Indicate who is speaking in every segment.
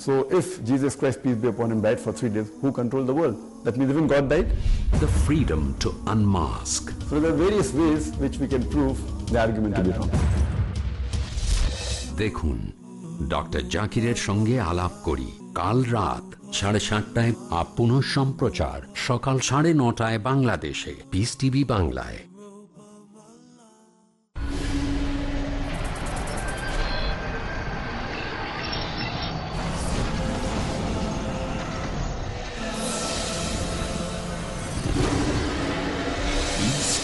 Speaker 1: so if Jesus Christ, peace be upon him, died for three days, who controlled the world? That means even God died?
Speaker 2: The freedom to unmask.
Speaker 1: So there are various ways which we can prove the argument to be wrong.
Speaker 2: দেখুন doctor জাকিরের সঙ্গে আলাপ করি কাল রাত সাড়ে সাতটায় আপন সম্প্রচার সকাল সাড়ে নটায় বাংলাদেশে পিস টিভি বাংলায়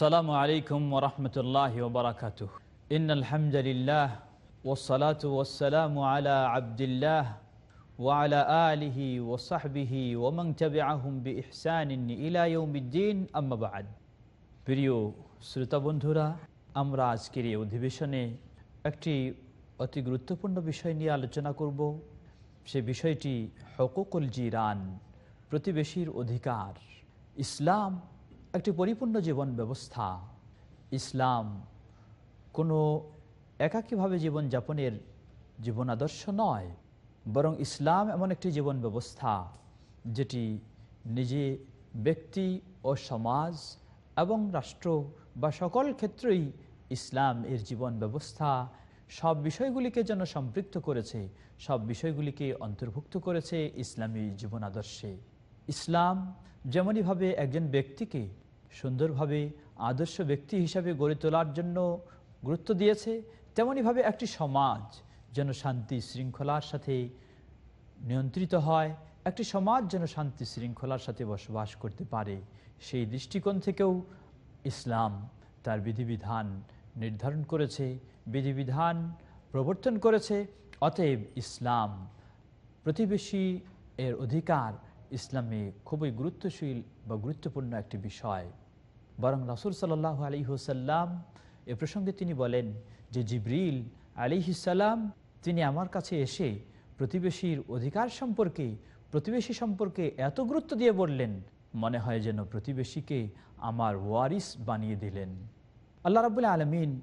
Speaker 3: আসসালামু আলাইকুম ওরহমতুল্লাহ ওবরাকাত ইন আলহামদুলিল্লাহ ওসলাত ওসালাম আলা আবদুল্লাহ ওয়ালা আলিহি ওসাহবিহি ওমং তবে আহম বি ইহসান ইলায়ুদ্দিন আম্মাবাদ প্রিয় শ্রোতা বন্ধুরা আমরা আজকের এই অধিবেশনে একটি অতি গুরুত্বপূর্ণ বিষয় নিয়ে আলোচনা করব। সে বিষয়টি হকুকুল জিরান, প্রতিবেশীর অধিকার। ইসলাম একটি পরিপূর্ণ জীবন ব্যবস্থা ইসলাম, কোনো একাকীভাবে জীবনযাপনের জীবন আদর্শ নয়, বরং ইসলাম এমন একটি জীবন ব্যবস্থা যেটি নিজে ব্যক্তি ও সমাজ এবং রাষ্ট্র বা সকল ক্ষেত্রেই ইসলাম এর জীবন ব্যবস্থা সব বিষয়গুলিকে যেন সম্পৃক্ত করেছে, সব বিষয়গুলিকে অন্তর্ভুক্ত করেছে ইসলামী জীবন আদর্শে ইসলাম যেমনইভাবে একজন ব্যক্তিকে সুন্দরভাবে আদর্শ ব্যক্তি হিসাবে গড়ে তোলার জন্য গুরুত্ব দিয়েছে, তেমনইভাবে একটি সমাজ যেন শান্তি শৃঙ্খলার সাথে নিয়ন্ত্রিত হয়, একটি সমাজ যেন শান্তি শৃঙ্খলার সাথে বসবাস করতে পারে। সেই দৃষ্টিকোণ থেকেও ইসলাম তার বিধিবিধান নির্ধারণ করেছে, বিধিবিধান প্রবর্তন করেছে, অতএব ইসলাম প্রতিবেশী এর অধিকার ইসলামে খুবই গুরুত্বশীল বা গুরুত্বপূর্ণ একটি বিষয়। বরং রাসুল সাল্লাহ আলী হুসাল্লাম এ প্রসঙ্গে তিনি বলেন যে জিব্রিল আলী সাল্লাম তিনি আমার কাছে এসে প্রতিবেশীর অধিকার সম্পর্কে, প্রতিবেশী সম্পর্কে এত গুরুত্ব দিয়ে বললেন, মনে হয় যেন প্রতিবেশীকে আমার ওয়ারিস বানিয়ে দিলেন। আল্লাহ রাবুল্লাহ আলমিন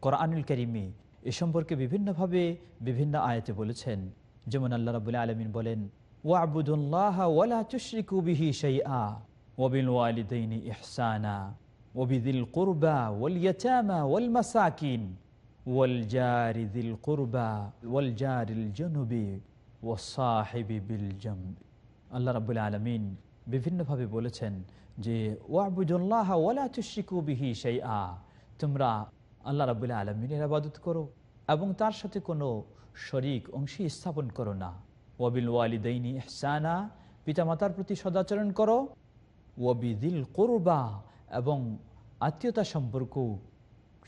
Speaker 3: কোরআনুল করিমে এ সম্পর্কে বিভিন্নভাবে বিভিন্ন আয়াতে বলেছেন। যেমন আল্লাহ রাবুল্লাহ আলমিন বলেন ওয়াবুদুল্লাহ ওয়ালা তুশরিকু বিহি শাইআ ওয়াবিল ওয়ালিদাইনি ইহসানা ওবিদিল কুরবা ওয়াল ইয়াতামা ওয়াল মাসাকিন ওয়াল জারি দিল কুরবা ওয়াল জারিল জুনুবি ওয়াসাহিবি বিল জামবি আল্লাহ রাব্বুল আলামিন বিভিন্নভাবে বলেছেন যে ওয়াবুদুল্লাহ ওয়ালা তুশরিকু বিহি শাইআ তোমরা আল্লাহ রাব্বুল আলামিনের ইবাদত করো এবং তার সাথে কোনো শরিক, অংশী স্থাপন করো না। ওয়াবিল ওয়ালিদাইনি ইহসানা পিতামাতার প্রতি সদাচরণ করো। ওয়াবিদিল করবা এবং আত্মীয়তা সম্পর্ক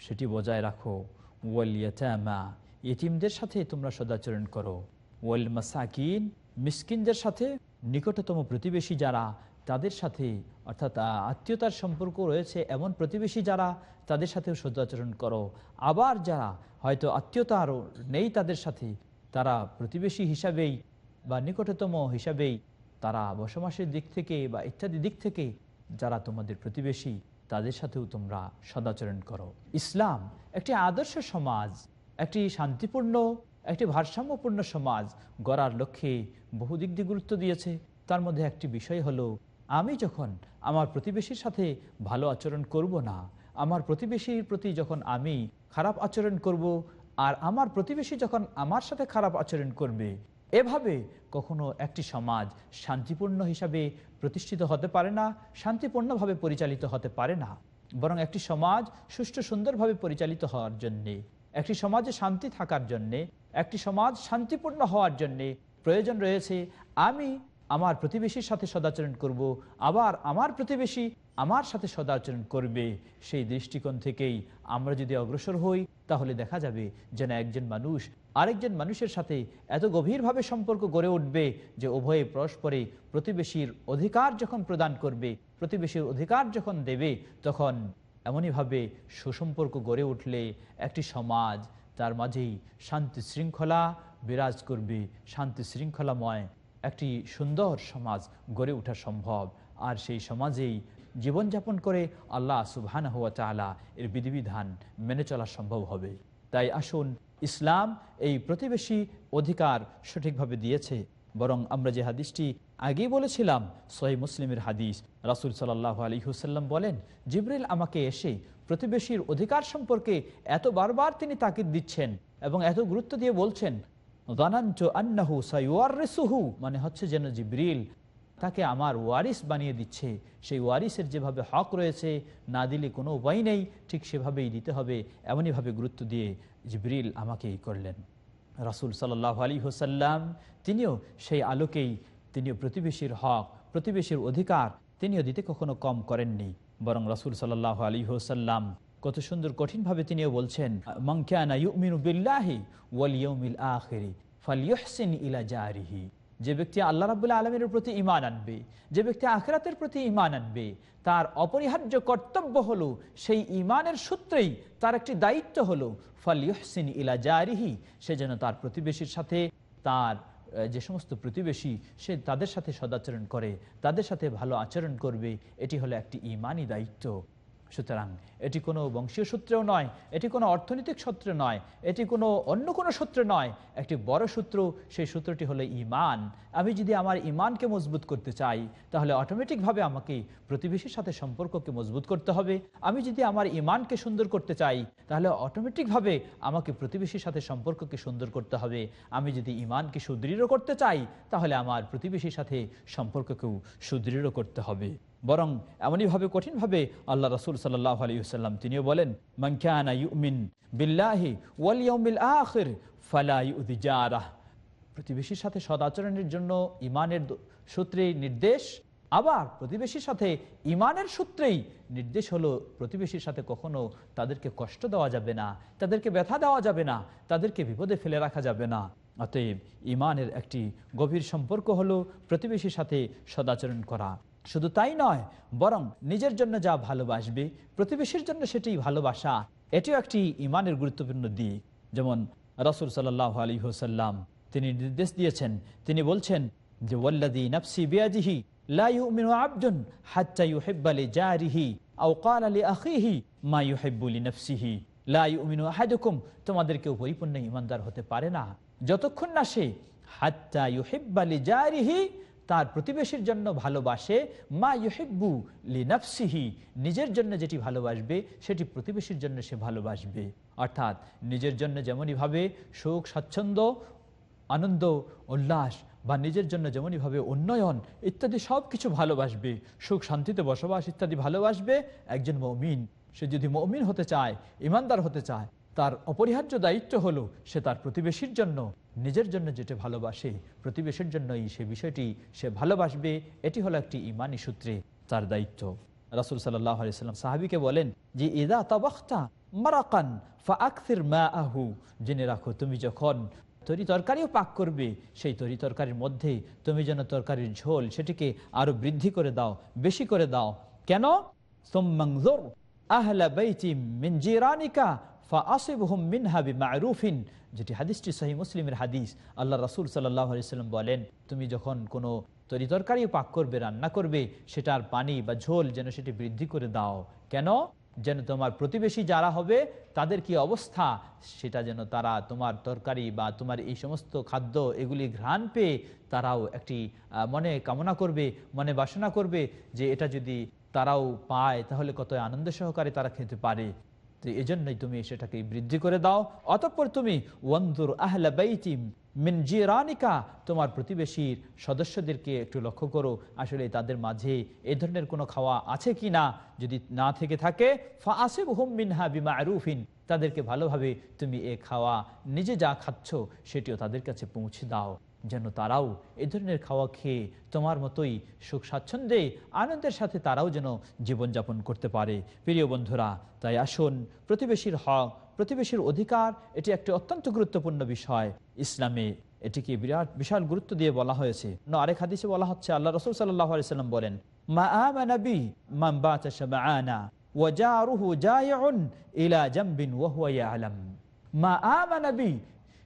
Speaker 3: সেটি বজায় রাখো। ওয়াল ইয়াতামা ইতিমদের সাথে তোমরা সদাচরণ করো। ওয়াল মাসাকিন মিসকিনদের সাথে নিকটতম প্রতিবেশী যারা, তাদের সাথে অর্থাৎ আত্মীয়তার সম্পর্ক রয়েছে এমন প্রতিবেশী যারা, তাদের সাথেও সদাচরণ করো। আবার যারা হয়তো আত্মীয়তা আরও নেই তাদের সাথে, তারা প্রতিবেশী হিসাবেই বা নিকটতম হিসাবেই তারা বসবাসের দিক থেকে বা ইত্যাদি দিক থেকে যারা তোমাদের প্রতিবেশী, তাদের সাথেও তোমরা সদাচরণ করো। ইসলাম একটি আদর্শ সমাজ, একটি শান্তিপূর্ণ, একটি ভারসাম্যপূর্ণ সমাজ গড়ার লক্ষ্যে বহু দিক দিয়ে গুরুত্ব দিয়েছে। তার মধ্যে একটি বিষয় হলো, আমি যখন আমার প্রতিবেশীর সাথে ভালো আচরণ করব না, আমার প্রতিবেশীর প্রতি যখন আমি খারাপ আচরণ করব, আর আমার প্রতিবেশী যখন আমার সাথে খারাপ আচরণ করবে এভাবে কখনো একটি সমাজ শান্তিপূর্ণ হিসাবে প্রতিষ্ঠিত হতে পারে না, শান্তিপূর্ণভাবে পরিচালিত হতে পারে না। বরং একটি সমাজ সুষ্ঠু সুন্দরভাবে পরিচালিত হওয়ার জন্যে, একটি সমাজে শান্তি থাকার জন্যে, একটি সমাজ শান্তিপূর্ণ হওয়ার জন্যে প্রয়োজন রয়েছে। আমি আমার প্রতিবেশীর সাথে সদাচরণ করব, আবার আমার প্রতিবেশী আমার সাথে সদাচরণ করবে সেই দৃষ্টিকোণ থেকেই আমরা যদি অগ্রসর হই, তাহলে দেখা যাবে যেন একজন মানুষ আরেকজন মানুষের সাথে এত গভীরভাবে সম্পর্ক গড়ে উঠবে যে উভয়ে পরস্পরে প্রতিবেশীর অধিকার যখন প্রদান করবে, প্রতিবেশীর অধিকার যখন দেবে, তখন এমনইভাবে সুসম্পর্ক গড়ে উঠলে একটি সমাজ তার মাঝেই শান্তি শৃঙ্খলা বিরাজ করবে, শান্তি শৃঙ্খলাময় একটি সুন্দর সমাজ গড়ে ওঠা সম্ভব। আর সেই সমাজেই জীবনযাপন করে আল্লাহ সুবহান হুয়া চালা এর বিধিবিধান মেনে চলা সম্ভব হবে। তাই আসুন, ইসলাম এই প্রতিবেশী অধিকার সঠিকভাবে দিয়েছে। বরং আমরা যে হাদিসটি আগেই বলেছিলাম সহি মুসলিমের হাদিস, রাসুল সাল্লাহ আলী হুসাল্লাম বলেন, জিবরিল আমাকে এসে প্রতিবেশীর অধিকার সম্পর্কে এত বারবার তিনি তাকিদ দিচ্ছেন এবং এত গুরুত্ব দিয়ে বলছেন মানে হচ্ছে যেন জিব্রিল তাকে আমার ওয়ারিস বানিয়ে দিচ্ছে। সেই ওয়ারিসের যেভাবে হক রয়েছে, না দিলে কোনো উপায় নেই, ঠিক সেভাবেই দিতে হবে, এমনইভাবে গুরুত্ব দিয়ে জিব্রিল আমাকে এই করলেন। রাসুল সাল্লাহ আলী হোসাল্লাম তিনিও সেই আলোকেই, তিনিও প্রতিবেশীর হক, প্রতিবেশীর অধিকার, তিনিও দিতে কখনো কম করেননি। বরং রাসুল সাল্লাহ আলী হোসাল্লাম কত সুন্দর কঠিনভাবে তিনিও বলছেন মংখ্যানা ইউমিনু বিল্লাহি ওয়াল ইয়ৌমিল আখিরি ইলা জারিহি। যে ব্যক্তি আল্লাহ রাবুল্লাহ আলমীর প্রতি ইমান আনবে, যে ব্যক্তি আখরাতের প্রতি ইমান আনবে, তার অপরিহার্য কর্তব্য হলো সেই ইমানের সূত্রেই তার একটি দায়িত্ব হলো ফালিয়হসিন ইলা জারিহি, সে যেন তার প্রতিবেশীর সাথে তার যে সমস্ত প্রতিবেশী, সে তাদের সাথে সদাচরণ করে, তাদের সাথে ভালো আচরণ করবে, এটি হলো একটি ইমানই দায়িত্ব। সুতরাং এটি কোনো বংশীয় সূত্রেও নয়, এটি কোনো অর্থনৈতিক সূত্রে নয়, এটি কোনো অন্য কোনো সূত্রে নয়। একটি বড় সূত্র, সেই সূত্রটি হলো ইমান আমি যদি আমার ইমানকে মজবুত করতে চাই, তাহলে অটোমেটিকভাবে আমাকে প্রতিবেশীর সাথে সম্পর্ককে মজবুত করতে হবে। আমি যদি আমার ইমানকে সুন্দর করতে চাই, তাহলে অটোমেটিকভাবে আমাকে প্রতিবেশীর সাথে সম্পর্ককে সুন্দর করতে হবে। আমি যদি ইমানকে সুদৃঢ় করতে চাই, তাহলে আমার প্রতিবেশীর সাথে সম্পর্ককেও সুদৃঢ় করতে হবে। বরং এমনইভাবে কঠিনভাবে আল্লাহ রসুল সাল্লাহ আলিউসাল্লাম তিনিও বলেন মংখ্যানা ইউমিন বিল্লাহি ওয়ালিয়মিল আখির ফালাইউদিজারাহ প্রতিবেশীর সাথে সদাচরণের জন্য ইমানের সূত্রে নির্দেশ, আবার প্রতিবেশীর সাথে ইমানের সূত্রেই নির্দেশ হলো প্রতিবেশীর সাথে কখনো তাদেরকে কষ্ট দেওয়া যাবে না, তাদেরকে ব্যথা দেওয়া যাবে না, তাদেরকে বিপদে ফেলে রাখা যাবে না। অতএব ইমানের একটি গভীর সম্পর্ক হলো প্রতিবেশীর সাথে সদাচরণ করা। শুধু তাই নয়, বরং নিজের জন্য যা ভালোবাসবে, প্রতিবেশীর জন্য সেটি ভালোবাসা। এটিও একটি ইমানের গুরুত্বপূর্ণ দিক। যেমন রসুল সাল্লাহ আলী হোসাল্লাম তিনি নির্দেশ দিয়েছেন, তিনি বলছেন যে ওয়াল্লাদি নফসি বিয়াজিহি লা ইউমিনু আবদুন হাত্তা ইউহিব্বালি জারিহি আও ক্বালা লি আখিহি মা ইউহিব্বু লি নফসিহি লা ইউমিনু আহাদুকুম তোমাদের কেউ পরিপূর্ণ ইমানদার হতে পারে না। যতক্ষণ না সে হাত্তা ইউহিব্বালি জারিহি তার প্রতিবেশীর জন্য ভালোবাসে, মা ইউহিব্বু লিনাফসিহি, নিজের জন্য যেটি ভালোবাসবে, সেটি প্রতিবেশীর জন্য সে ভালোবাসবে। অর্থাৎ নিজের জন্য যেমনইভাবে সুখ, স্বাচ্ছন্দ্য, আনন্দ, উল্লাস, বা নিজের জন্য যেমনইভাবে উন্নয়ন ইত্যাদি সব কিছু ভালোবাসবে, সুখ, শান্তিতে বসবাস ইত্যাদি ভালোবাসবে, একজন মমিন, সে যদি মমিন হতে চায়, ইমানদার হতে চায় তার অপরিহার্য দায়িত্ব হলো সে তার প্রতিবেশীর জন্য, নিজের জন্য যেটা ভালোবাসে, প্রতিবেশীর জন্যই সে বিষয়টি সে ভালোবাসবে, এটি হলো একটি ইমানি সূত্রে তার দায়িত্ব। রাসুল আলিয়াল্লাম সাহাবিকে বলেন যে ইদা তবখতা মারাকান ফা আকসির মা আহু জেনে রাখো, তুমি যখন তরি তরকারিও পাক করবে, সেই তরি তরকারির মধ্যে তুমি যেন তরকারির ঝোল সেটিকে আরও বৃদ্ধি করে দাও, বেশি করে দাও। কেন? সোম্মাংজোর আহলা বাইতি মিন জিরানিকা মারুফিন যেটি হাদিসটি সহি মুসলিমের হাদিস। আল্লাহ রাসুল আলিয়াল্লাম বলেন, তুমি যখন কোনো তরি তরকারি পাক করবে, রান্না করবে, সেটার পানি বা ঝোল যেন সেটি বৃদ্ধি করে দাও। কেন? যেন তোমার প্রতিবেশী যারা হবে, তাদের কি অবস্থা? সেটা যেন তারা তোমার তরকারি বা তোমার এই সমস্ত খাদ্য এগুলি ঘ্রাণ পেয়ে তারাও একটি মনে কামনা করবে, মনে বাসনা করবে যে এটা যদি তারাও পায়, তাহলে কত আনন্দ সহকারে তারা খেতে পারে। তো এই জন্যই তুমি সেটাকে বৃদ্ধি করে দাও। অতঃপর তুমি ওয়ান্দুর আহলা বাইতিম মিন জিরানিকা তোমার প্রতিবেশীর সদস্যদেরকে একটু লক্ষ্য করো, আসলে তাদের মাঝে এই ধরনের কোনো খাওয়া আছে কি না? যদি না থেকে থাকে ফা আসিব হুম মিনহা বিমা আরুফিন তাদেরকে ভালোভাবে তুমি এ খাওয়া, নিজে যা খাচ্ছ সেটিও তাদের কাছে পৌঁছে দাও। যেন তারাও এ ধরনের খাওয়া খেয়ে তোমার মতোই সুখ স্বাচ্ছন্দ্যে আনন্দের সাথে তারাও যেন জীবনযাপন করতে পারে। প্রিয় বন্ধুরা, তাই আসুন, প্রতিবেশীর হক প্রতিবেশীর অধিকার, এটি একটি অত্যন্ত গুরুত্বপূর্ণ বিষয়। ইসলামে এটিকে বিরাট, বিশাল গুরুত্ব দিয়ে বলা হয়েছে। আরেক হাদিসে বলা হচ্ছে, আল্লাহ রসুল সাল্লাম বলেন, মা আমানাবি মাম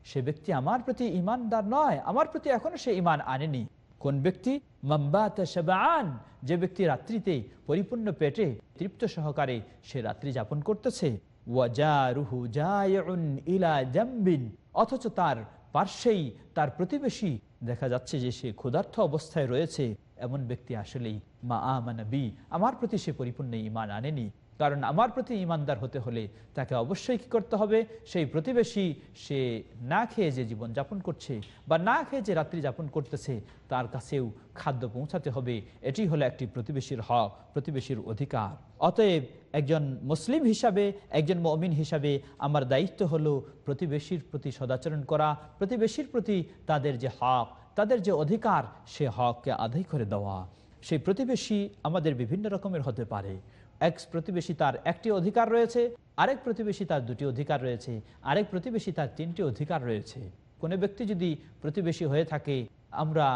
Speaker 3: সে ব্যক্তি আমার প্রতি ইমানদার নয়, আমার প্রতি এখনও সে ইমান আনেনি। কোন ব্যক্তি? মাম্বাত যে ব্যক্তি রাত্রিতে পরিপূর্ণ পেটে তৃপ্ত সহকারে সে রাত্রি যাপন করতেছে। জায়উন ইলা জামবিন, অথচ তার পার্শ্বেই তার প্রতিবেশী দেখা যাচ্ছে যে সে ক্ষুধার্থ অবস্থায় রয়েছে। এমন ব্যক্তি আসলেই মা আমানবি আমার প্রতি সে পরিপূর্ণ ইমান আনেনি। কারণ আমার প্রতি ইমানদার হতে হলে তাকে অবশ্যই কি করতে হবে? সেই প্রতিবেশী সে না খেয়ে যে জীবন যাপন করছে বা না খেয়ে যে রাত্রি যাপন করতেছে, তার কাছেও খাদ্য পৌঁছাতে হবে। এটি হলো একটি প্রতিবেশীর হক, প্রতিবেশীর অধিকার। অতএব একজন মুসলিম হিসাবে, একজন মমিন হিসাবে আমার দায়িত্ব হলো প্রতিবেশীর প্রতি সদাচরণ করা, প্রতিবেশীর প্রতি তাদের যে হক তাদের যে অধিকার, সে হককে আদায় করে দেওয়া। সেই প্রতিবেশী আমাদের বিভিন্ন রকমের হতে পারে। এক প্রতিবেশী তার একটি অধিকার রয়েছে, আরেক প্রতিবেশী তার দুটি অধিকার রয়েছে, আরেক প্রতিবেশী তার তিনটি অধিকার রয়েছে। কোনো ব্যক্তি যদি প্রতিবেশী হয়ে থাকে, আমরা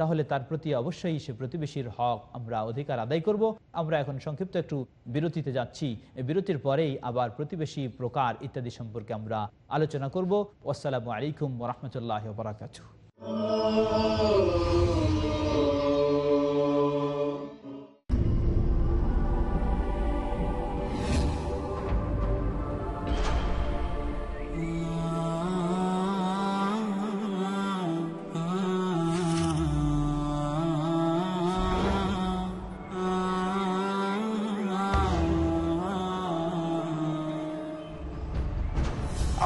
Speaker 3: তাহলে তার প্রতি অবশ্যই সে প্রতিবেশীর হক আমরা অধিকার আদায় করব। আমরা এখন সংক্ষিপ্ত একটু বিরতিতে যাচ্ছি। বিরতির পরেই আবার প্রতিবেশী প্রকার ইত্যাদি সম্পর্কে আমরা আলোচনা করব। আসসালামু আলাইকুম রহমতুল্লাহ বারাকাতু Oh.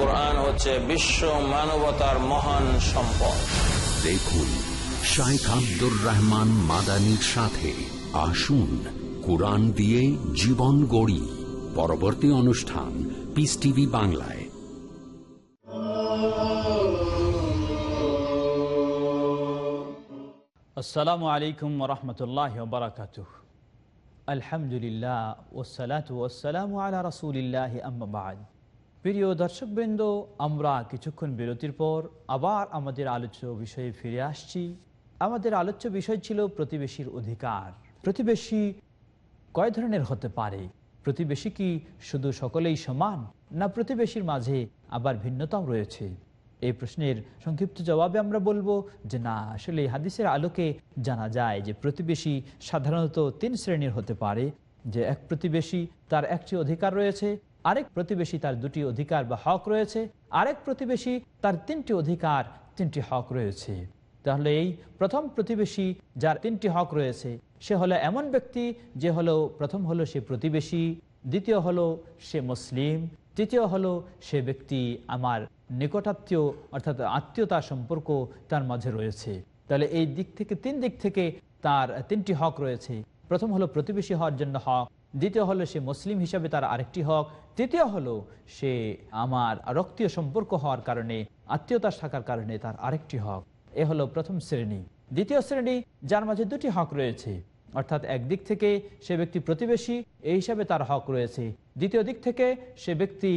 Speaker 4: কোরআন হচ্ছে বিশ্ব মানবতার মহান সম্পদ।
Speaker 2: দেখুন শাইখ আব্দুর রহমান মাদানির সাথে আসুন কোরআন দিয়ে জীবন গড়ি। পরবর্তী অনুষ্ঠান পিস টিভি বাংলায়।
Speaker 3: আসসালামু আলাইকুম রহমতুল্লাহ বারাকাত আলহামদুলিল্লাহ ওসালাত ওসালাম আলা রসুলিল্লাহ আম্মাবাদ প্রিয় দর্শকবৃন্দ, আমরা কিছুক্ষণ বিরতির পর আবার আমাদের আলোচ্য বিষয়ে ফিরে আসছি। আমাদের আলোচ্য বিষয় ছিল প্রতিবেশীর অধিকার। প্রতিবেশী কয় ধরনের হতে পারে? প্রতিবেশী কি শুধু সকলেই সমান, না প্রতিবেশীর মাঝে আবার ভিন্নতাও রয়েছে? এই প্রশ্নের সংক্ষিপ্ত জবাবে আমরা বলব যে না, আসলে হাদিসের আলোকে জানা যায় যে প্রতিবেশী সাধারণত তিন শ্রেণির হতে পারে, যে এক প্রতিবেশী তার একটি অধিকার রয়েছে আরেক প্রতিবেশী তার দুটি অধিকার বা হক রয়েছে, আরেক প্রতিবেশী তার তিনটি অধিকার, তিনটি হক রয়েছে। তাহলে এই প্রথম প্রতিবেশী যার তিনটি হক রয়েছে, সে হলো এমন ব্যক্তি যে হলো প্রথম হলো সে প্রতিবেশী, দ্বিতীয় হলো সে মুসলিম, তৃতীয় হলো সে ব্যক্তি আমার নিকটাত্মীয় অর্থাৎ আত্মীয়তার সম্পর্ক তার মাঝে রয়েছে। তাহলে এই দিক থেকে, তিন দিক থেকে তার তিনটি হক রয়েছে। প্রথম হলো প্রতিবেশী হওয়ার জন্য হক, দ্বিতীয় হলো সে মুসলিম হিসাবে তার আরেকটি হক তৃতীয় হলো সে আমার রক্তীয় সম্পর্ক হওয়ার কারণে আত্মীয়তা থাকার কারণে তার আরেকটি হক। এ হলো প্রথম শ্রেণি। দ্বিতীয় শ্রেণি, যার মাঝে দুটি হক রয়েছে। অর্থাৎ একদিক থেকে সে ব্যক্তি প্রতিবেশী, এই হিসাবে তার হক রয়েছে। দ্বিতীয় দিক থেকে সে ব্যক্তি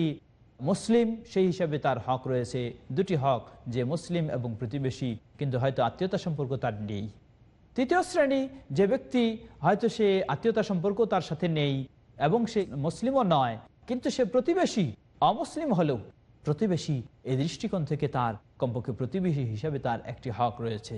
Speaker 3: মুসলিম, সেই হিসাবে তার হক রয়েছে। দুটি হক, যে মুসলিম এবং প্রতিবেশী, কিন্তু হয়তো আত্মীয়তা সম্পর্ক তার নেই। তৃতীয় শ্রেণি, যে ব্যক্তি হয়তো সে আত্মীয়তা সম্পর্ক তার সাথে নেই এবং সে মুসলিমও নয় কিন্তু সে প্রতিবেশী, অমুসলিম হলেও প্রতিবেশী এই দৃষ্টিকোণ থেকে তার কমপক্ষে প্রতিবেশী হিসাবে তার একটি হক রয়েছে।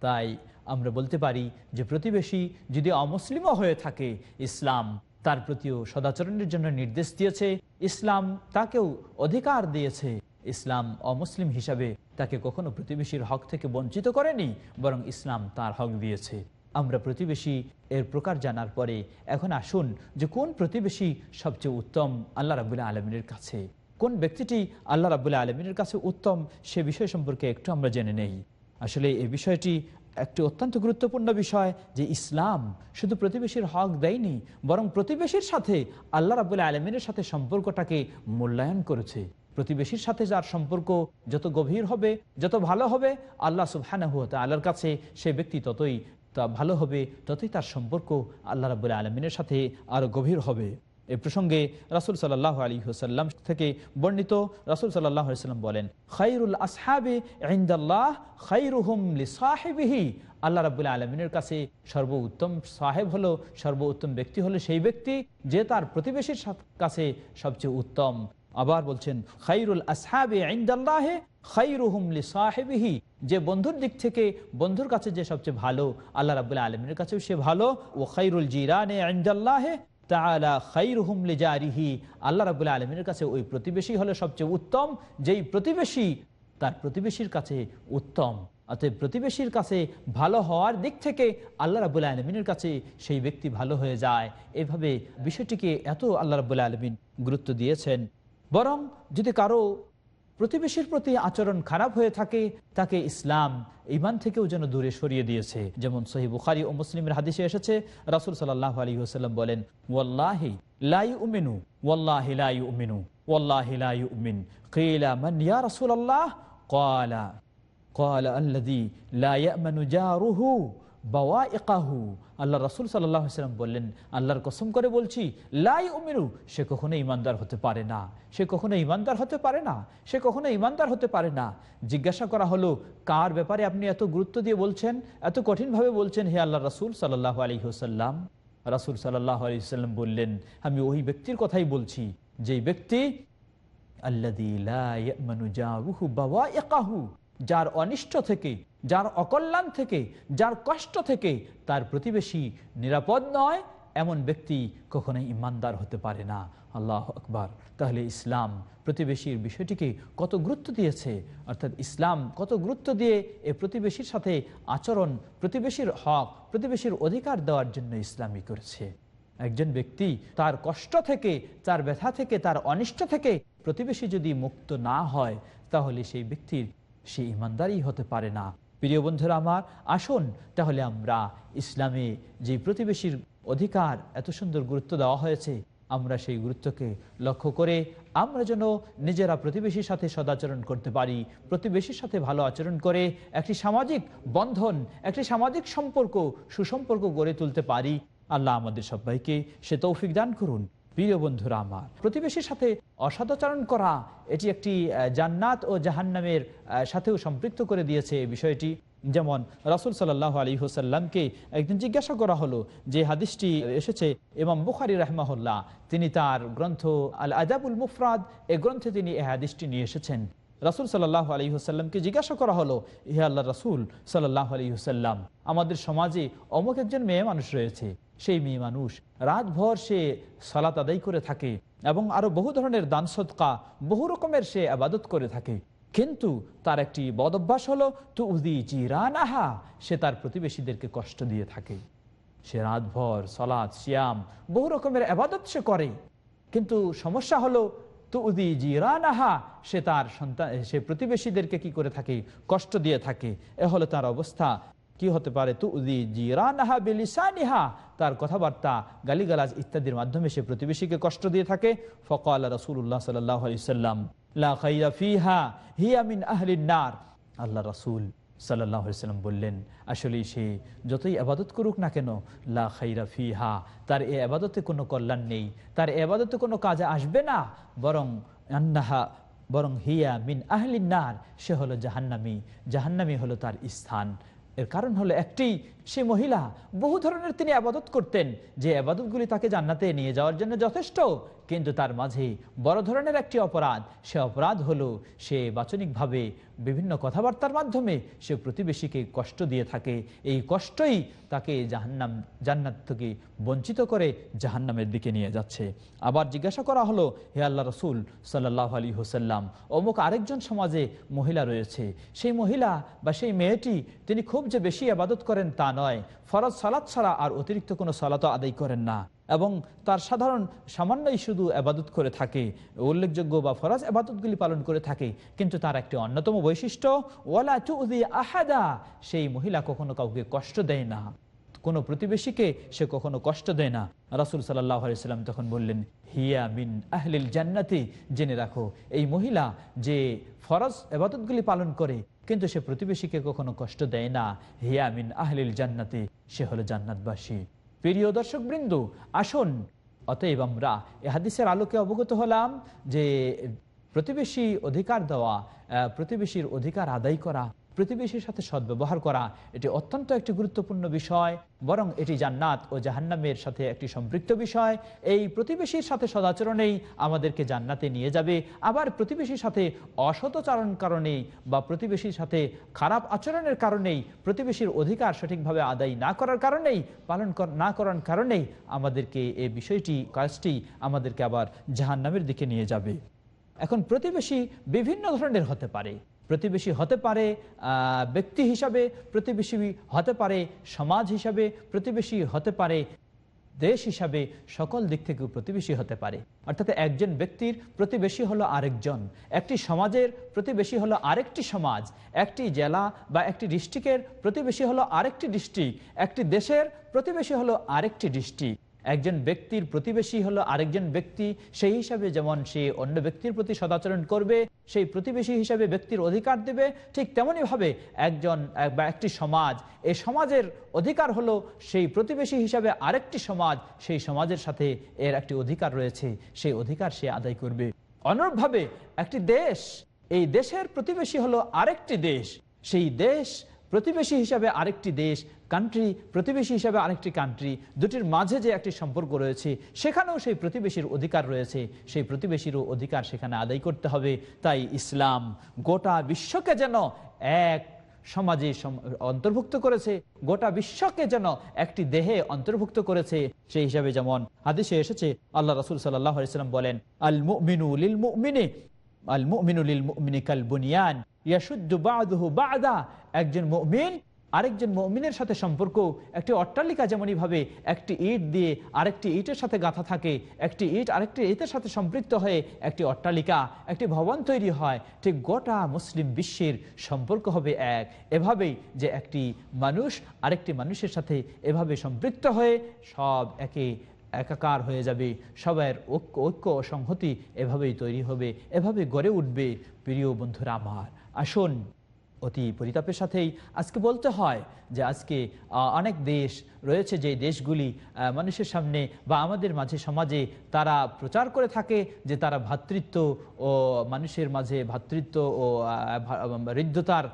Speaker 3: তাই আমরা বলতে পারি যে প্রতিবেশী যদি অমুসলিমও হয়ে থাকে, ইসলাম তার প্রতিও সদাচরণের জন্য নির্দেশ দিয়েছে, ইসলাম তাকেও অধিকার দিয়েছে। ইসলাম অমুসলিম হিসাবে তাকে কখনো প্রতিবেশীর হক থেকে বঞ্চিত করেনি, বরং ইসলাম তার হক দিয়েছে। আমরা প্রতিবেশী এর প্রকার জানার পরে এখন আসুন যে কোন প্রতিবেশী সবচেয়ে উত্তম আল্লাহ রাবুল্লাহ আলমিনের কাছে। কোন ব্যক্তিটি আল্লাহ রাবুল্লাহ আলমিনের কাছে উত্তম সে বিষয় সম্পর্কে একটু আমরা জেনে নেই। আসলে এই বিষয়টি একটি অত্যন্ত গুরুত্বপূর্ণ বিষয় যে ইসলাম শুধু প্রতিবেশীর হক দেয়নি, বরং প্রতিবেশীর সাথে আল্লাহ রাবুল্লাহ আলমিনের সাথে সম্পর্কটাকে মূল্যায়ন করেছে। প্রতিবেশীর সাথে যার সম্পর্ক যত গভীর হবে, যত ভালো হবে, আল্লাহ সুবহানাহু আল্লাহর কাছে সে ব্যক্তি ততই তা ভালো হবে, ততই তার সম্পর্ক আল্লাহ রাবুল্লাহ আলমিনের সাথে আরও গভীর হবে। এ প্রসঙ্গে রাসুল সাল্লাহ আলী হুসাল্লাম থেকে বর্ণিত রাসুল সাল্লাহ সাল্লাম বলেন খাইরুল আসহাবে ইন্দাল্লাহ খাইরুহুম লি সাহেবিহি আল্লাহ রাবুল্লাহ আলমিনের কাছে সর্বোত্তম সাহেব হলো, সর্বোত্তম ব্যক্তি হলো সেই ব্যক্তি যে তার প্রতিবেশীর কাছে সবচেয়ে উত্তম। আবার বলছেন, খাইরুল আসহাবে ইন্দাল্লাহে, খাইরুহুম লি সাহেবিহি যে বন্ধুর দিক থেকে, বন্ধুর কাছে যে সবচেয়ে ভালো, আল্লাহ রাবুল্লাহ আলমিনের কাছেও সে ভালো ও খাইরুল জিরানে ইন্দাল্লাহে তালা খাইরুহুম লিজারিহি। আল্লাহ রাবুল্লাহ আলমিনের কাছে ওই প্রতিবেশী হলো সবচেয়ে উত্তম, যেই প্রতিবেশী তার প্রতিবেশীর কাছে উত্তম। অতএব প্রতিবেশীর কাছে ভালো হওয়ার দিক থেকে আল্লাহ রাবুল্লাহ আলমিনের কাছে সেই ব্যক্তি ভালো হয়ে যায়। এভাবে বিষয়টিকে এত আল্লাহ রাবুল্লাহ আলমিন গুরুত্ব দিয়েছেন। বরং যদি কারও প্রতিবেশীর প্রতি আচরণ খারাপ হয়ে থাকে, তাকে ইসলাম ইমান থেকেও যেন দূরে সরিয়ে দিয়েছে। যেমন সহি বুখারি ও মুসলিমের হাদিসে এসেছে, রাসুল সাল্লাহ আলী হোসাল্লাম বলেন, ওয়াল্লাহি লাই উমিনু ওয়াল্লাহি লাই উমিনু ওয়াল্লাহি লাই উমিন কিলা মান ইয়া ক্বালা। ক্বালা আল্লাযী লা ইয়ামানু জারুহু। বাওয়াইকাহু। আল্লাহ রসুল সাল্লাম বললেন, আল্লাহর কসম করে বলছি, লাই উমিরু সে কখনো ইমানদার হতে পারে না। সে কখনো ইমানদার হতে পারে না। সে কখনো ইমানদার হতে পারে না। জিজ্ঞাসা করা হলো, কার ব্যাপারে আপনি এত গুরুত্ব দিয়ে বলছেন, এত কঠিনভাবে বলছেন, হে আল্লাহ রসুল সাল্লাহ আলী হুসাল্লাম রাসুল সাল্লাহ আলী সাল্লাম বললেন, আমি ওই ব্যক্তির কথাই বলছি, যেই ব্যক্তি আল্লাহ যার অনিষ্ট থেকে যার অকল্যাণ থেকে, যার কষ্ট থেকে তার প্রতিবেশী নিরাপদ নয়, এমন ব্যক্তি কখনোই ইমানদার হতে পারে না। আল্লাহ আকবার। তাহলে ইসলাম প্রতিবেশীর বিষয়টিকে কত গুরুত্ব দিয়েছে? অর্থাৎ ইসলাম কত গুরুত্ব দিয়ে এ প্রতিবেশীর সাথে আচরণ, প্রতিবেশীর হক, প্রতিবেশীর অধিকার দেওয়ার জন্য ইসলামই করেছে? একজন ব্যক্তি তার কষ্ট থেকে, তার ব্যথা থেকে, তার অনিষ্ট থেকে প্রতিবেশী যদি মুক্ত না হয়, তাহলে সেই ব্যক্তির সে ইমানদারই হতে পারে না। প্রিয় বন্ধুরা আমার, আসুন তাহলে আমরা ইসলামে যে প্রতিবেশীর অধিকার এত সুন্দর গুরুত্ব দেওয়া হয়েছে, আমরা সেই গুরুত্বকে লক্ষ্য করে আমরা যেন নিজেরা প্রতিবেশীর সাথে সদাচরণ করতে পারি, প্রতিবেশীর সাথে ভালো আচরণ করে একটি সামাজিক বন্ধন, একটি সামাজিক সম্পর্ক, সুসম্পর্ক গড়ে তুলতে পারি। আল্লাহ আমাদের সবাইকে সে তৌফিক দান করুন। প্রিয় বন্ধুরা আমার, প্রতিবেশীর সাথে অসদাচরণ করা এটি একটি জান্নাত ও জাহান্নামের সাথেও সম্পৃক্ত করে দিয়েছে এই বিষয়টি। যেমন রাসুল সাল্লাহ আলী হোসাল্লামকে একদিন জিজ্ঞাসা করা হলো যে হাদিসটি এসেছে ইমাম বুখারি রহমাহুল্লাহ, তিনি তার গ্রন্থ আল আজাবুল মুফরাদ, এ গ্রন্থে তিনি এই হাদিসটি নিয়ে এসেছেন। রাসুল সাল্লাহ আলী হুসাল্লামকে জিজ্ঞাসা করা হলো হে আল্লাহ রাসুল সাল্লাহ আলী হুসাল্লাম আমাদের সমাজে অমুক একজন মেয়ে মানুষ রয়েছে সেই মেয়ে মানুষ। রাতভর সে সালাত আদায় করে থাকে এবং আরও বহু ধরনের দান সৎকা, বহু রকমের সে আবাদত করে থাকে। কিন্তু তার একটি বদ অভ্যাস হলো তু উদি জিরানাহা, সে তার প্রতিবেশীদেরকে কষ্ট দিয়ে থাকে। সে রাতভর সলাদ শিয়াম বহু রকমের আবাদত সে করে। কিন্তু সমস্যা হলো তু উদি জিরানাহা, সে তার সন্তান, সে প্রতিবেশীদেরকে কি করে থাকে? কষ্ট দিয়ে থাকে। এ হলো তার অবস্থা। কি হতে পারে? তু উদি জিরানাহা বিলিসানিহা তার কথাবার্তা গালিগালাজ ইত্যাদির মাধ্যমে সে প্রতিবেশীকে কষ্ট দিয়ে থাকে। ফকাল রসুল্লাহ সাল্লাহ সাল্লাম আল্লাহ রসুল সাল্লাম বললেন আসলে সে যতই আবাদত করুক না কেন, লা তার এ আবাদতে কোনো কল্যাণ নেই, তার এ আবাদতে কোনো কাজে আসবে না, বরং আন্নাহা, বরং হিয়া মিন আহলিন নার, সে হলো জাহান্নামি জাহান্নামি হলো তার স্থান। এর কারণ হলো একটি, সে মহিলা বহু ধরনের তিনি আবাদত করতেন। যে আবাদতগুলি তাকে জান্নাতে নিয়ে যাওয়ার জন্য যথেষ্ট কিন্তু তার মাঝে বড় ধরনের একটি অপরাধ। সে অপরাধ হলো সে বাচনিকভাবে বিভিন্ন কথাবার্তার মাধ্যমে সে প্রতিবেশীকে কষ্ট দিয়ে থাকে। এই কষ্টই তাকে জাহান্নাম, জান্নাত থেকে বঞ্চিত করে জাহান্নামের দিকে নিয়ে যাচ্ছে। আবার জিজ্ঞাসা করা হলো, হে আল্লাহ রসুল সাল্লাহ আলী হোসাল্লাম অমুক আরেকজন সমাজে মহিলা রয়েছে। সেই মহিলা বা সেই মেয়েটি তিনি খুব যে বেশি আবাদত করেন তা নয় ফরজ সালাত ছাড়া আর অতিরিক্ত কোনো সালাতও আদায় করেন না এবং তার সাধারণ সামান্যই শুধু আবাদত করে থাকে। উল্লেখযোগ্য বা ফরজ আবাদতগুলি পালন করে থাকে, কিন্তু তার একটি অন্যতম বৈশিষ্ট্য, ওয়ালা চুদি আহাদা, সেই মহিলা কখনো কাউকে কষ্ট দেয় না। কোনো প্রতিবেশীকে সে কখনো কষ্ট দেয় না। রাসুল সাল্লাম তখন বললেন, হিয়া মিন আহলিল জান্নাতি জেনে রাখো, এই মহিলা যে ফরজ আবাদতগুলি পালন করে কিন্তু সে প্রতিবেশীকে কখনো কষ্ট দেয় না। হিয়ামিন আহলিল জান্নাতি, সে হলো জান্নাতবাসী। প্রিয় দর্শক বৃন্দ আসুন, অতএব আমরা এ হাদিসের আলোকে অবগত হলাম যে প্রতিবেশী অধিকার দেওয়া প্রতিবেশীর অধিকার আদায় করা প্রতিবেশীর সাথে সদ্ব্যবহার করা এটি অত্যন্ত একটি গুরুত্বপূর্ণ বিষয়, বরং এটি জান্নাত ও জাহান্নামের সাথে একটি সম্পৃক্ত বিষয়। এই প্রতিবেশীর সাথে সদাচরণেই আমাদেরকে জান্নাতে নিয়ে যাবে। আবার প্রতিবেশীর সাথে অসতচারণ কারণেই বা প্রতিবেশীর সাথে খারাপ আচরণের কারণেই প্রতিবেশীর অধিকার সঠিকভাবে আদায় না করার কারণেই, পালন না করার কারণেই আমাদেরকে এই বিষয়টি, কাজটি আমাদেরকে আবার জাহান্নামের দিকে নিয়ে যাবে। এখন প্রতিবেশী বিভিন্ন ধরনের হতে পারে। প্রতিবেশী হতে পারে ব্যক্তি হিসাবে প্রতিবেশী হতে পারে, সমাজ হিসাবে প্রতিবেশী হতে পারে, দেশ হিসাবে সকল দিক থেকে প্রতিবেশী হতে পারে। অর্থাৎ একজন ব্যক্তির প্রতিবেশী হলো আরেকজন। একটি সমাজের প্রতিবেশী হলো আরেকটি সমাজ, একটি জেলা বা একটি ডিস্ট্রিক্টের প্রতিবেশী হলো আরেকটি ডিস্ট্রিক্ট, একটি দেশের প্রতিবেশী হলো আরেকটি ডিস্ট্রিক্ট। একজন ব্যক্তির প্রতিবেশী হলো আরেকজন ব্যক্তি, সেই হিসাবে যেমন সে অন্য ব্যক্তির প্রতি সদাচরণ করবে সেই প্রতিবেশী হিসেবে ব্যক্তির অধিকার দেবে। ঠিক তেমনইভাবে একজন এক- বা একটি সমাজ এই সমাজের অধিকার হলো সেই প্রতিবেশী হিসাবে আরেকটি সমাজ, সেই সমাজের সাথে এর একটি অধিকার রয়েছে, সেই অধিকার সে আদায় করবে। অনুরূপভাবে একটি দেশ, এই দেশের প্রতিবেশী হলো আরেকটি দেশ, সেই দেশ প্রতিবেশী হিসাবে আরেকটি দেশ কান্ট্রি প্রতিবেশী হিসাবে আরেকটি কান্ট্রি দুটির মাঝে যে একটি সম্পর্ক রয়েছে, সেখানেও সেই প্রতিবেশীর অধিকার রয়েছে। সেই প্রতিবেশীরও অধিকার সেখানে আদায় করতে হবে। তাই ইসলাম গোটা বিশ্বকে যেন এক সমাজে অন্তর্ভুক্ত করেছে, গোটা বিশ্বকে যেন একটি দেহে অন্তর্ভুক্ত করেছে। সেই হিসাবে যেমন হাদিসে এসেছে, আল্লাহ রসুল সাল্লাহ সাল্লাম বলেন আল মুমিনু মুমিনে আল মুমিনু লিল কাল বুনিয়ান ইয়াশুদ্দু বাদুহু বাদা একজন মুমিন, আরেকজন মমিনের সাথে সম্পর্ক, একটি অট্টালিকা যেমনই ভাবে একটি ইট দিয়ে আরেকটি ইটের সাথে গাঁথা থাকে, একটি ইট আরেকটি ইটের সাথে সম্পৃক্ত হয়ে একটি অট্টালিকা, একটি ভবন তৈরি হয়, ঠিক গোটা মুসলিম বিশ্বের সম্পর্ক হবে এক। এভাবেই যে একটি মানুষ আরেকটি মানুষের সাথে এভাবে সম্পৃক্ত হয়ে সব একে একাকার হয়ে যাবে, সবার ঐক্য ঐক্য সংহতি এভাবেই তৈরি হবে, এভাবে গড়ে উঠবে। প্রিয় বন্ধুরা আমার, আসুন অতি পরিতাপের সাথেই আজকে বলতে হয় যে আজকে অনেক দেশ রয়েছে যে দেশগুলি মানুষের সামনে বা আমাদের মাঝে সমাজে তারা প্রচার করে থাকে যে তারা ভ্রাতৃত্ব ও মানুষের মাঝে ভ্রাতৃত্ব ও ঋদ্ধতার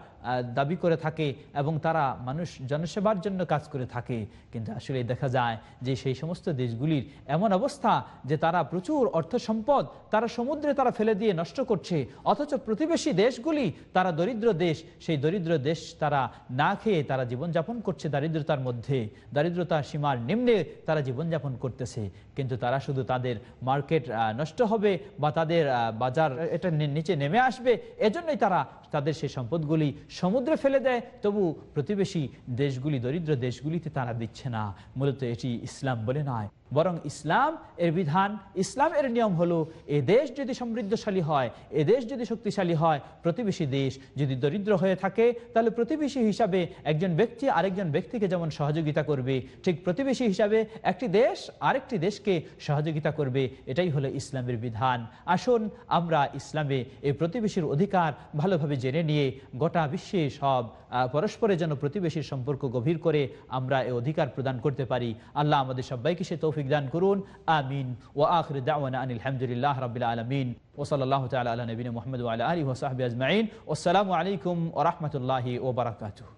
Speaker 3: দাবি করে থাকে এবং তারা মানুষ জনসেবার জন্য কাজ করে থাকে। কিন্তু আসলে দেখা যায় যে সেই সমস্ত দেশগুলির এমন অবস্থা যে তারা প্রচুর অর্থ সম্পদ তারা সমুদ্রে তারা ফেলে দিয়ে নষ্ট করছে, অথচ প্রতিবেশী দেশগুলি তারা দরিদ্র দেশ, সেই দরিদ্র দেশ তারা না খেয়ে তারা জীবনযাপন করছে দারিদ্রতার মধ্যে। দারিদ্রতার সীমার নিম্নে তারা জীবনযাপন করতেছে। কিন্তু তারা শুধু তাদের মার্কেট নষ্ট হবে বা তাদের বাজার এটা নিচে নেমে আসবে, এজন্যই তারা তাদের সেই সম্পদগুলি সমুদ্রে ফেলে দেয়। তবু প্রতিবেশী দেশগুলি, দরিদ্র দেশগুলিতে তারা দিচ্ছে না। মূলত এটি ইসলাম বলে নয়। বরং ইসলাম এর বিধান, ইসলাম এর নিয়ম হলো, এ দেশ যদি সমৃদ্ধশালী হয়, এ দেশ যদি শক্তিশালী হয়, প্রতিবেশী দেশ যদি দরিদ্র হয়ে থাকে, তাহলে প্রতিবেশী হিসাবে একজন ব্যক্তি আরেকজন ব্যক্তিকে যেমন সহযোগিতা করবে, ঠিক প্রতিবেশী হিসাবে একটি দেশ আরেকটি দেশকে সহযোগিতা করবে, এটাই হলো ইসলামের বিধান। আসুন আমরা ইসলামে এই প্রতিবেশীর অধিকার ভালোভাবে জেনে নিয়ে গোটা বিশ্বে সব পরস্পরে যেন প্রতিবেশীর সম্পর্ক গভীর করে আমরা এই অধিকার প্রদান করতে পারি। আল্লাহ আমাদের সবাইকে সে তৌফিক দান করুন আমিন ও আখর দাওয়ানা আনিল হামদুলিল্লাহ রাবিল আলমিন ওসলাল্লাহ তালা আলা নবীন মোহাম্মদ আলা আলী ওসাহাবি আজমাইন আসসালামু আলাইকুম ও রহমতুল্লাহি ওবরাকাতুহ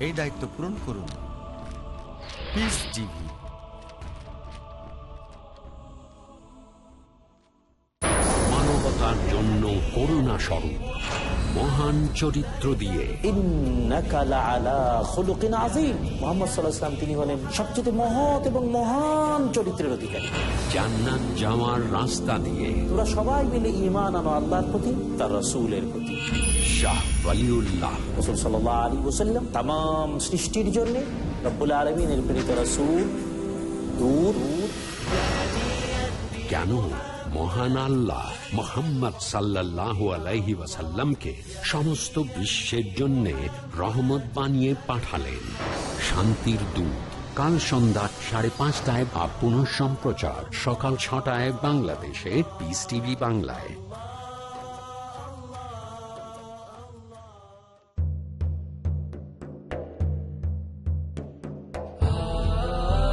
Speaker 5: এই দায়িত্ব পূরণ করুন। পিস টিভি
Speaker 2: মানবতার জন্য করুণা স্বরূপ মহান চরিত্র দিয়ে।
Speaker 6: তিনি হলেন সবচেয়ে মহৎ এবং মহান চরিত্রের অধিকারী।
Speaker 2: জান্নাত যাওয়ার রাস্তা দিয়ে।
Speaker 6: তোরা সবাই মিলে ইমান আনো আল্লাহর প্রতি তার রসুলের প্রতি।
Speaker 2: শাহ ওয়ালিউল্লাহ।
Speaker 6: রসুল সাল্লাহ আলী ওসাল্লাম তাম সৃষ্টির জন্য রব্বুল আলমিনের প্রেরিত রসুল দূর
Speaker 2: কেন মহান আল্লাহ মোহাম্মদ সাল্লাহ আলাইহি ওয়াসাল্লামকে সমস্ত বিশ্বের জন্য রহমত বানিয়ে পাঠালেন? শান্তির দূত। কাল সন্ধ্যা সাড়ে পাঁচটায় বা পুনঃ সম্প্রচার সকাল ছটায় বাংলাদেশে পিস টিভি বাংলায়।